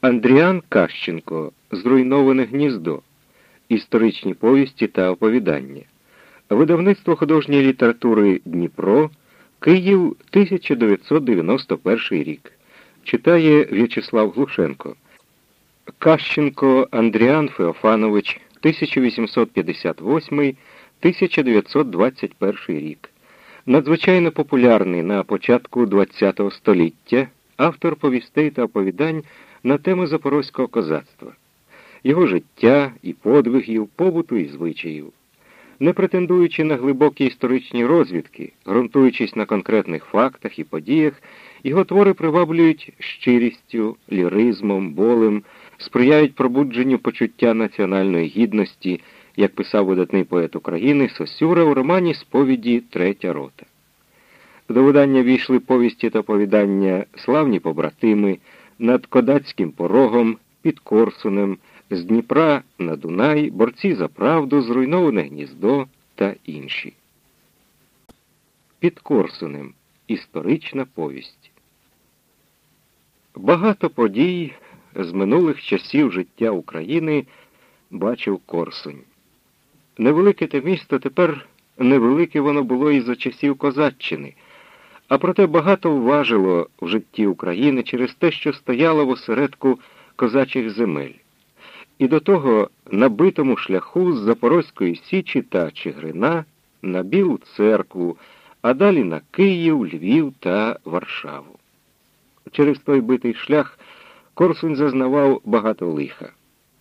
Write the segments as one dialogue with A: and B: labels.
A: Андріан Кащенко Зруйноване гніздо. Історичні повісті та оповідання. Видавництво художньої літератури Дніпро. Київ 1991 рік. Читає В'ячеслав Глушенко. Кащенко Андріан Феофанович 1858-1921 рік. Надзвичайно популярний на початку ХХ століття автор повістей та оповідань на теми запорозького козацтва, його життя і подвигів, побуту і звичаїв. Не претендуючи на глибокі історичні розвідки, ґрунтуючись на конкретних фактах і подіях, його твори приваблюють щирістю, ліризмом, болем, сприяють пробудженню почуття національної гідності, як писав видатний поет України Сосюра у романі Сповіді Третя рота. До видання війшли повісті та повідання Славні побратими над Кодацьким порогом, під Корсунем, з Дніпра на Дунай, борці за правду, зруйноване гніздо та інші. Під Корсунем. Історична повість. Багато подій з минулих часів життя України бачив Корсунь. Невелике те місто тепер невелике воно було і за часів Козаччини, а проте багато вважило в житті України через те, що стояло в осередку козачих земель. І до того на битому шляху з Запорозької Січі та Чигирина на Білу церкву, а далі на Київ, Львів та Варшаву. Через той битий шлях Корсунь зазнавав багато лиха,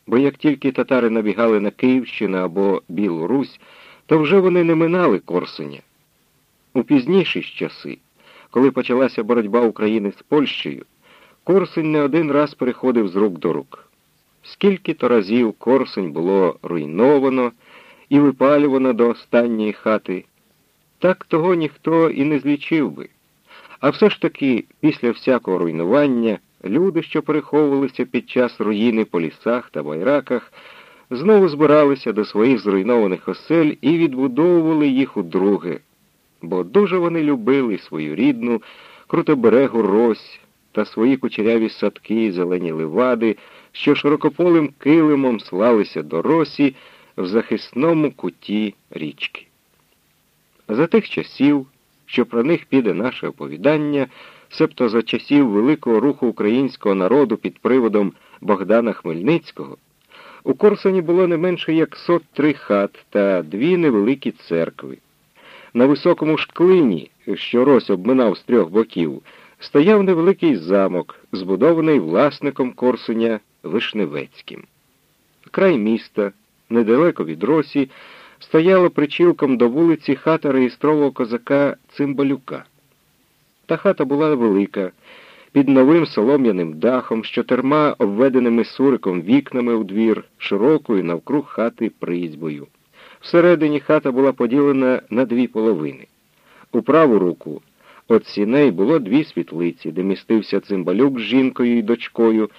A: бо як тільки татари набігали на Київщину або Білу Русь, то вже вони не минали Корсуня. У пізніші часи, коли почалася боротьба України з Польщею, Корсунь не один раз переходив з рук до рук. Скільки то разів Корсунь було руйновано і випалювано до останньої хати, так того ніхто і не злічив би. А все ж таки, після всякого руйнування, люди, що переховувалися під час руїни по лісах та байраках, знову збиралися до своїх зруйнованих осель і відбудовували їх удруге, бо дуже вони любили свою рідну, крутоберегу Рось та свої кучеряві садки, зелені ливади, що широкополим килимом слалися до росі в захисному куті річки. За тих часів, що про них піде наше оповідання, себто за часів великого руху українського народу під приводом Богдана Хмельницького, у Корсуні було не менше як сот три хат та дві невеликі церкви. На високому шклині, що рось обминав з трьох боків, стояв невеликий замок, збудований власником Корсуня Вишневецьким. Край міста, недалеко від Росі, стояла причілком до вулиці хата реєстрового козака Цимбалюка. Та хата була велика, під новим солом'яним дахом, з чотирма обведеними суриком вікнами у двір, широкою навкруг хати призьбою. Всередині хата була поділена на дві половини. У праву руку від сіней було дві світлиці, де містився цимбалюк з жінкою і дочкою.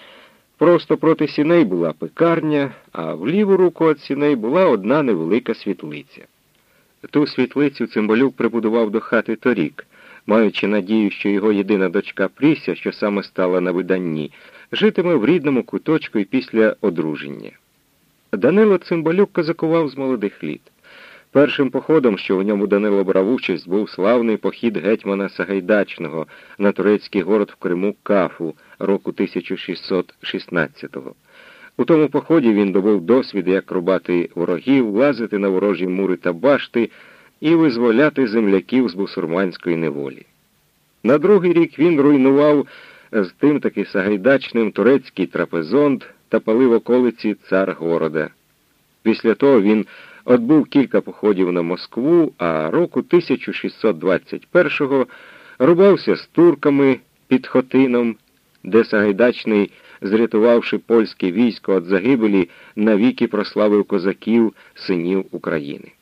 A: Просто проти сіней була пекарня, а в ліву руку від сіней була одна невелика світлиця. Ту світлицю цимбалюк прибудував до хати торік, маючи надію, що його єдина дочка Пріся, що саме стала на виданні, житиме в рідному куточку і після одруження. Данило Цимбалюк козакував з молодих літ. Першим походом, що у ньому Данило брав участь, був славний похід гетьмана Сагайдачного на турецький город в Криму Кафу року 1616-го. У тому поході він добув досвід, як рубати ворогів, лазити на ворожі мури та башти і визволяти земляків з бусурманської неволі. На другий рік він руйнував з тим таки Сагайдачним турецький трапезонд та палив околиці цар города. Після того він Отбув кілька походів на Москву, а року 1621-го рубався з турками під Хотином, де Сагайдачний, зрятувавши польське військо від загибелі, навіки прославив козаків, синів України.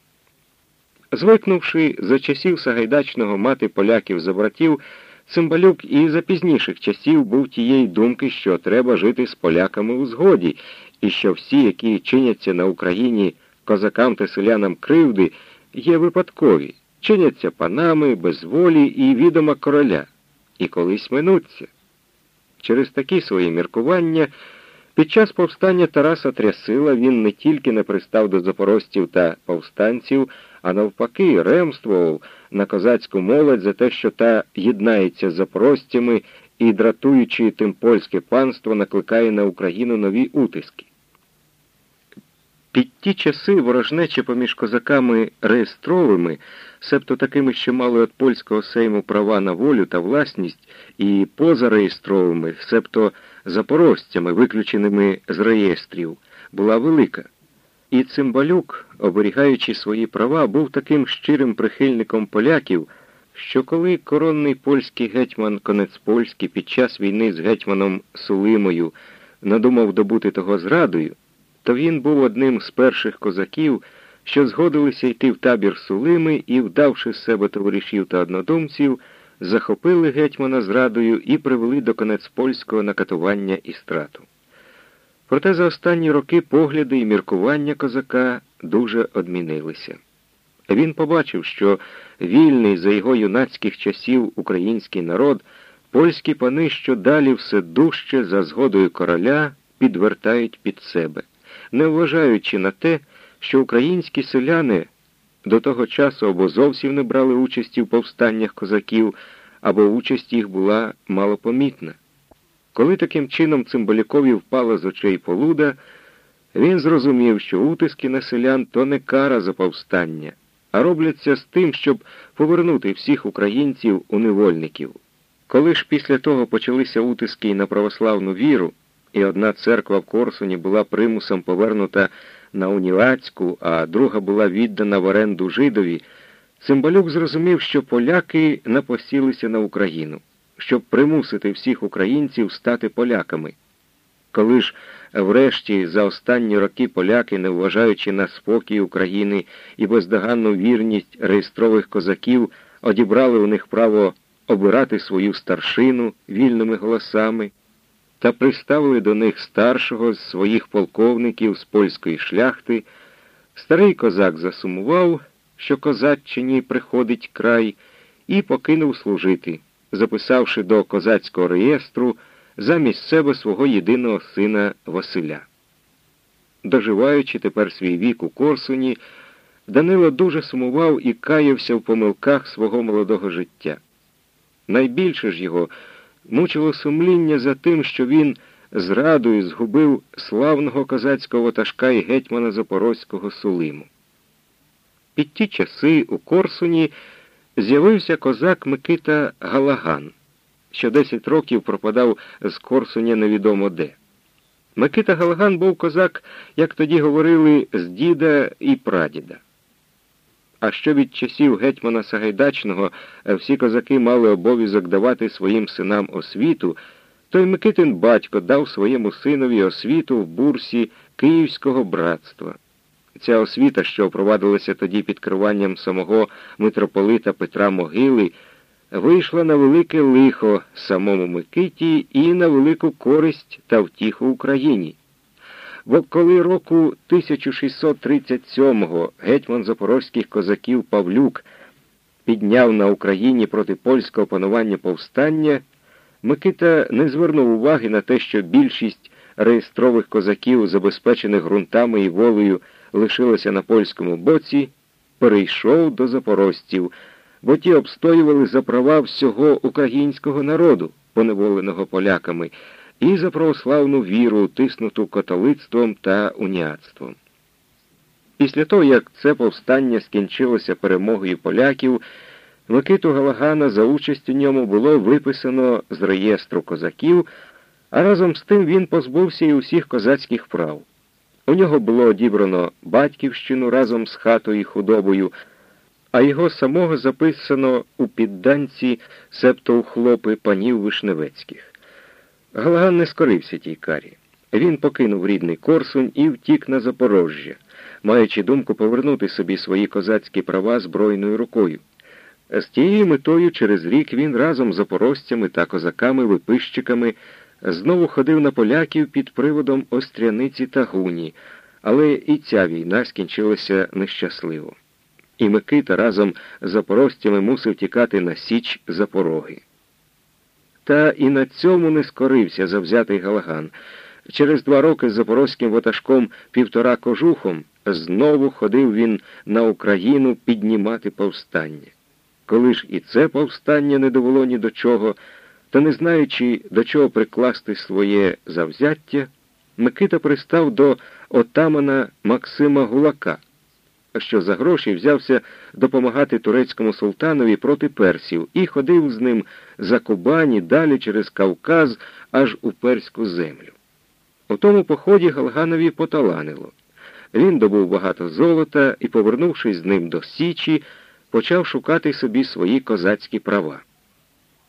A: Звикнувши за часів Сагайдачного мати поляків за братів, Цимбалюк і за пізніших часів був тієї думки, що треба жити з поляками у згоді, і що всі, які чиняться на Україні, козакам та селянам кривди є випадкові, чиняться панами, безволі і відома короля, і колись минуться. Через такі свої міркування під час повстання Тараса Трясила він не тільки не пристав до запорожців та повстанців, а навпаки, ремствував на козацьку молодь за те, що та єднається з запорожцями і, дратуючи тим польське панство, накликає на Україну нові утиски. Під ті часи ворожнечі поміж козаками реєстровими, себто такими, що мали від польського сейму права на волю та власність, і позареєстровими, себто запорожцями, виключеними з реєстрів, була велика. І Цимбалюк, оберігаючи свої права, був таким щирим прихильником поляків, що коли коронний польський гетьман Конець Польський під час війни з гетьманом Сулимою надумав добути того зрадою, то він був одним з перших козаків, що згодилися йти в табір Сулими і, вдавши з себе товаришів та однодумців, захопили гетьмана зрадою і привели до конець польського на катування і страту. Проте за останні роки погляди і міркування козака дуже одмінилися. Він побачив, що вільний за його юнацьких часів український народ, польські пани що далі все дужче за згодою короля підвертають під себе, не вважаючи на те, що українські селяни до того часу або зовсім не брали участі в повстаннях козаків, або участь їх була малопомітна. Коли таким чином Цимбалюкові впала з очей полуда, він зрозумів, що утиски на селян то не кара за повстання, а робляться з тим, щоб повернути всіх українців у невольників. Коли ж після того почалися утиски на православну віру, і одна церква в Корсуні була примусом повернута на Унівацьку, а друга була віддана в оренду жидові, Цимбалюк зрозумів, що поляки напосілися на Україну, щоб примусити всіх українців стати поляками. Коли ж, врешті, за останні роки поляки, не вважаючи на спокій України і бездоганну вірність реєстрових козаків, одібрали у них право обирати свою старшину вільними голосами та приставили до них старшого з своїх полковників з польської шляхти, старий козак засумував, що козаччині приходить край, і покинув служити, записавши до козацького реєстру замість себе свого єдиного сина Василя. Доживаючи тепер свій вік у Корсуні, Данило дуже сумував і каявся в помилках свого молодого життя. Найбільше ж його мучило сумління за тим, що він зрадою згубив славного козацького ватажка і гетьмана Запорозького Сулиму. Під ті часи у Корсуні з'явився козак Микита Галаган, що десять років пропадав з Корсуня невідомо де. Микита Галаган був козак, як тоді говорили, з діда і прадіда. А що від часів гетьмана Сагайдачного всі козаки мали обов'язок давати своїм синам освіту, то й Микитин батько дав своєму синові освіту в бурсі Київського братства. Ця освіта, що провадилася тоді під керуванням самого митрополита Петра Могили, вийшла на велике лихо самому Микиті і на велику користь та втіху Україні. Бо коли року 1637-го гетьман запорозьких козаків Павлюк підняв на Україні проти польського панування повстання, Микита не звернув уваги на те, що більшість реєстрових козаків, забезпечених ґрунтами і волею, лишилася на польському боці, перейшов до запорожців, бо ті обстоювали за права всього українського народу, поневоленого поляками і за православну віру, тиснуту католицтвом та уніатством. Після того, як це повстання скінчилося перемогою поляків, Микиту Галагана за участь у ньому було виписано з реєстру козаків, а разом з тим він позбувся і усіх козацьких прав. У нього було одібрано батьківщину разом з хатою і худобою, а його самого записано у підданці, септо у хлопи панів Вишневецьких. Галаган не скорився тій карі. Він покинув рідний Корсунь і втік на Запорожжя, маючи думку повернути собі свої козацькі права збройною рукою. З тією метою через рік він разом з запорожцями та козаками-випищиками знову ходив на поляків під приводом Остряниці та Гуні, але і ця війна скінчилася нещасливо. І Микита разом з запорожцями мусив тікати на Січ Запороги. Та і на цьому не скорився завзятий Галаган. Через два роки з запорозьким ватажком півтора кожухом знову ходив він на Україну піднімати повстання. Коли ж і це повстання не довело ні до чого, то не знаючи, до чого прикласти своє завзяття, Микита пристав до отамана Максима Гулака, що за гроші взявся допомагати турецькому султанові проти персів і ходив з ним за Кубані далі через Кавказ аж у перську землю. У тому поході Галганові поталанило. Він добув багато золота і, повернувшись з ним до Січі, почав шукати собі свої козацькі права.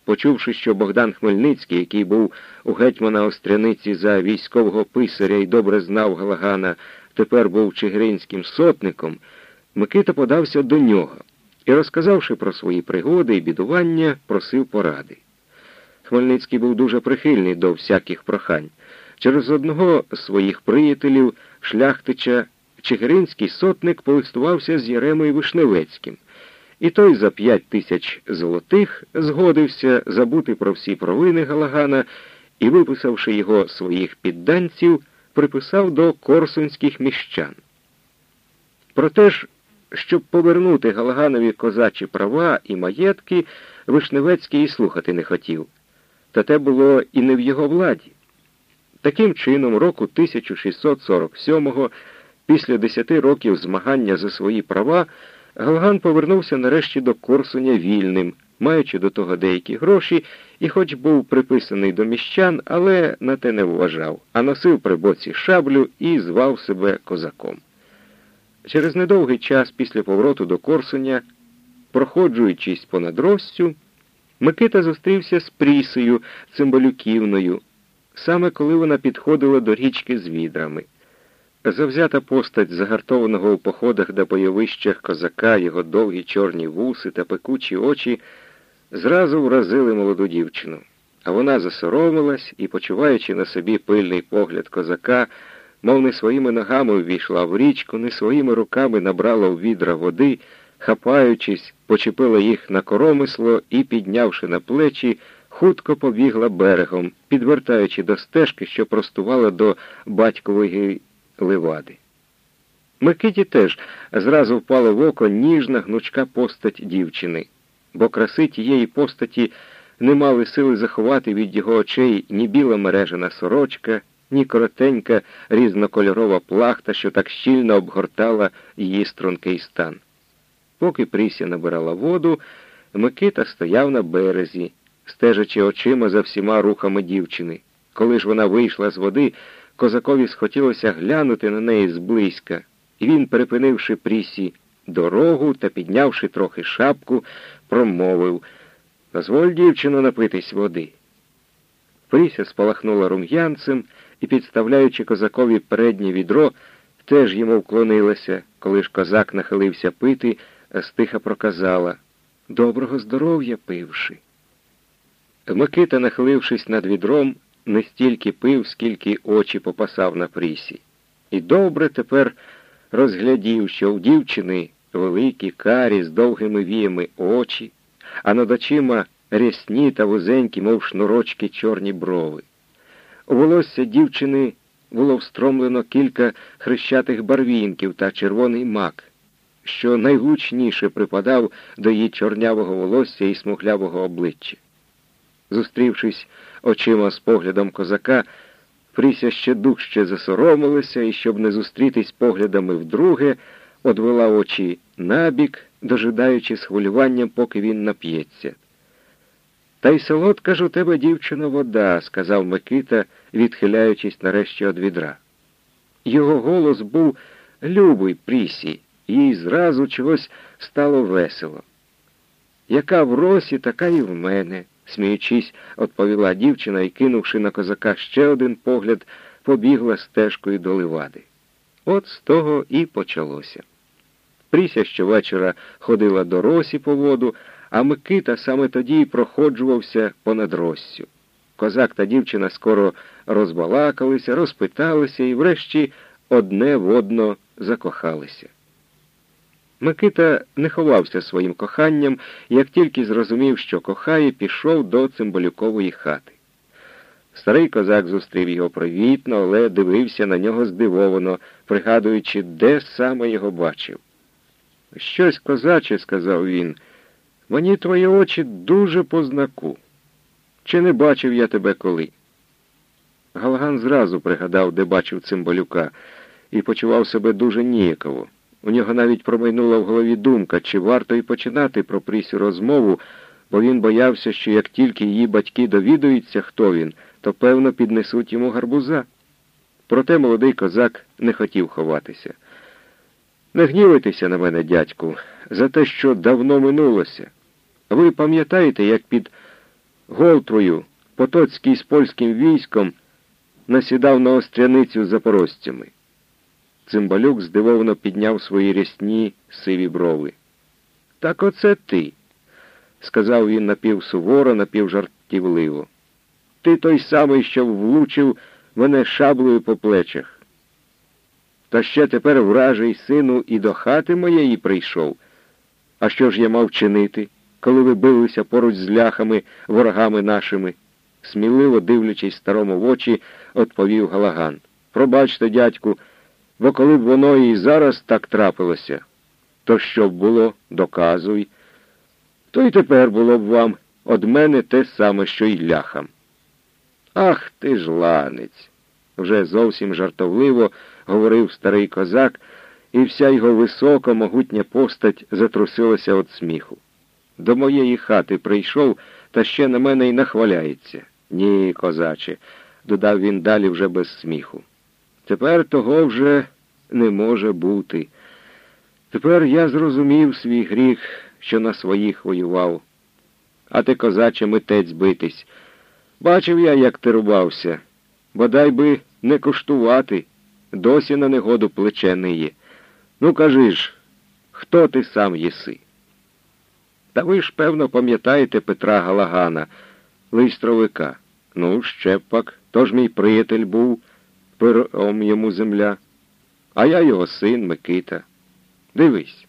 A: Почувши, що Богдан Хмельницький, який був у гетьмана Остряниці за військового писаря і добре знав Галагана, тепер був чигиринським сотником, Микита подався до нього і, розказавши про свої пригоди і бідування, просив поради. Хмельницький був дуже прихильний до всяких прохань. Через одного з своїх приятелів, шляхтича, Чигиринський сотник полистувався з Єремою Вишневецьким, і той за п'ять тисяч золотих згодився забути про всі провини Галагана і, виписавши його своїх підданців, приписав до корсунських міщан. Проте ж, щоб повернути Галаганові козачі права і маєтки, Вишневецький і слухати не хотів. Та те було і не в його владі. Таким чином, року 1647-го, після десяти років змагання за свої права, Галган повернувся нарешті до Корсуня вільним, маючи до того деякі гроші, і хоч був приписаний до міщан, але на те не вважав, а носив при боці шаблю і звав себе козаком. Через недовгий час після повороту до Корсуня, проходжуючись понад Россю, Микита зустрівся з Прісею Цимбалюківною, саме коли вона підходила до річки з відрами. Завзята постать загартованого у походах до бойовищах козака, його довгі чорні вуси та пекучі очі зразу вразили молоду дівчину, а вона засоромилась і, почуваючи на собі пильний погляд козака, мов не своїми ногами ввійшла в річку, не своїми руками набрала в відра води, хапаючись, почепила їх на коромисло і, піднявши на плечі, хутко побігла берегом, підвертаючи до стежки, що простувала до батькової ливади. Микиті теж зразу впала в око ніжна гнучка постать дівчини, бо краси тієї постаті не мали сили заховати від його очей ні біла мережена сорочка, ні коротенька різнокольорова плахта, що так щільно обгортала її стрункий стан. Поки Пріся набирала воду, Микита стояв на березі, стежачи очима за всіма рухами дівчини. Коли ж вона вийшла з води, козакові схотілося глянути на неї зблизька, і він, перепинивши Прісі дорогу та піднявши трохи шапку, промовив Дозволь, дівчино, напитись води. Пріся спалахнула рум'янцем і, підставляючи козакові переднє відро, теж йому вклонилася, коли ж козак нахилився пити, а стиха проказала Доброго здоров'я пивши. Микита, нахилившись над відром, не стільки пив, скільки очі попасав на прісі. І добре тепер розглядів, що у дівчини великі карі з довгими віями очі, а над очима рясні та вузенькі, мов шнурочки, чорні брови. У волосся дівчини було встромлено кілька хрещатих барвінків та червоний мак, що найгучніше припадав до її чорнявого волосся і смуглявого обличчя. Зустрівшись очима з поглядом козака, Пріся ще дужче засоромилася і, щоб не зустрітись поглядами вдруге, одвела очі набік, дожидаючи з хвилюванням, поки він нап'ється. Та й солодка ж у тебе, дівчино, вода, сказав Микита, відхиляючись нарешті від відра. Його голос був любий Прісі, їй зразу чогось стало весело. Яка в росі, така і в мене сміючись, відповіла дівчина і, кинувши на козака ще один погляд, побігла стежкою до ливади. От з того і почалося. Пріся щовечора ходила до росі по воду, а Микита саме тоді й проходжувався понад Россю. Козак та дівчина скоро розбалакалися, розпиталися і врешті одне в одно закохалися. Микита не ховався своїм коханням, як тільки зрозумів, що кохає, пішов до цимбалюкової хати. Старий козак зустрів його привітно, але дивився на нього здивовано, пригадуючи, де саме його бачив. Щось козаче, сказав він, мені твої очі дуже по знаку. Чи не бачив я тебе коли? Галаган зразу пригадав, де бачив цимбалюка, і почував себе дуже ніяково. У нього навіть промайнула в голові думка, чи варто й починати про Прісю розмову, бо він боявся, що як тільки її батьки довідуються, хто він, то, певно, піднесуть йому гарбуза. Проте молодий козак не хотів ховатися. Не гнівайтеся на мене, дядьку, за те, що давно минулося. Ви пам'ятаєте, як під Голтвою Потоцький з польським військом насідав на остряницю з запорожцями? Цимбалюк здивовано підняв свої рясні сиві брови. Так оце ти, сказав він напівсуворо, напівжартівливо. Ти той самий, що влучив мене шаблею по плечах. Та ще тепер вражий сину і до хати моєї прийшов. А що ж я мав чинити, коли ви билися поруч з ляхами, ворогами нашими? Сміливо дивлячись старому в очі, відповів Галаган. Пробачте, дядьку, бо коли б воно і зараз так трапилося, то що б було, доказуй. То й тепер було б вам од мене те саме, що й ляхам. Ах ти ж ланець! вже зовсім жартовливо говорив старий козак, і вся його висока, могутня постать затрусилася від сміху. До моєї хати прийшов та ще на мене й нахваляється. Ні, козаче, додав він далі вже без сміху. Тепер того вже не може бути. Тепер я зрозумів свій гріх, що на своїх воював. А ти, козаче, митець битись. Бачив я, як ти рубався. Бодай би не коштувати, досі на негоду плече не є. Ну, кажи ж, хто ти сам єси? Та ви ж, певно, пам'ятаєте Петра Галагана, листровика. Ну, ще пак, то ж мій приятель був, пером йому земля, а я його син Микита. Дивись.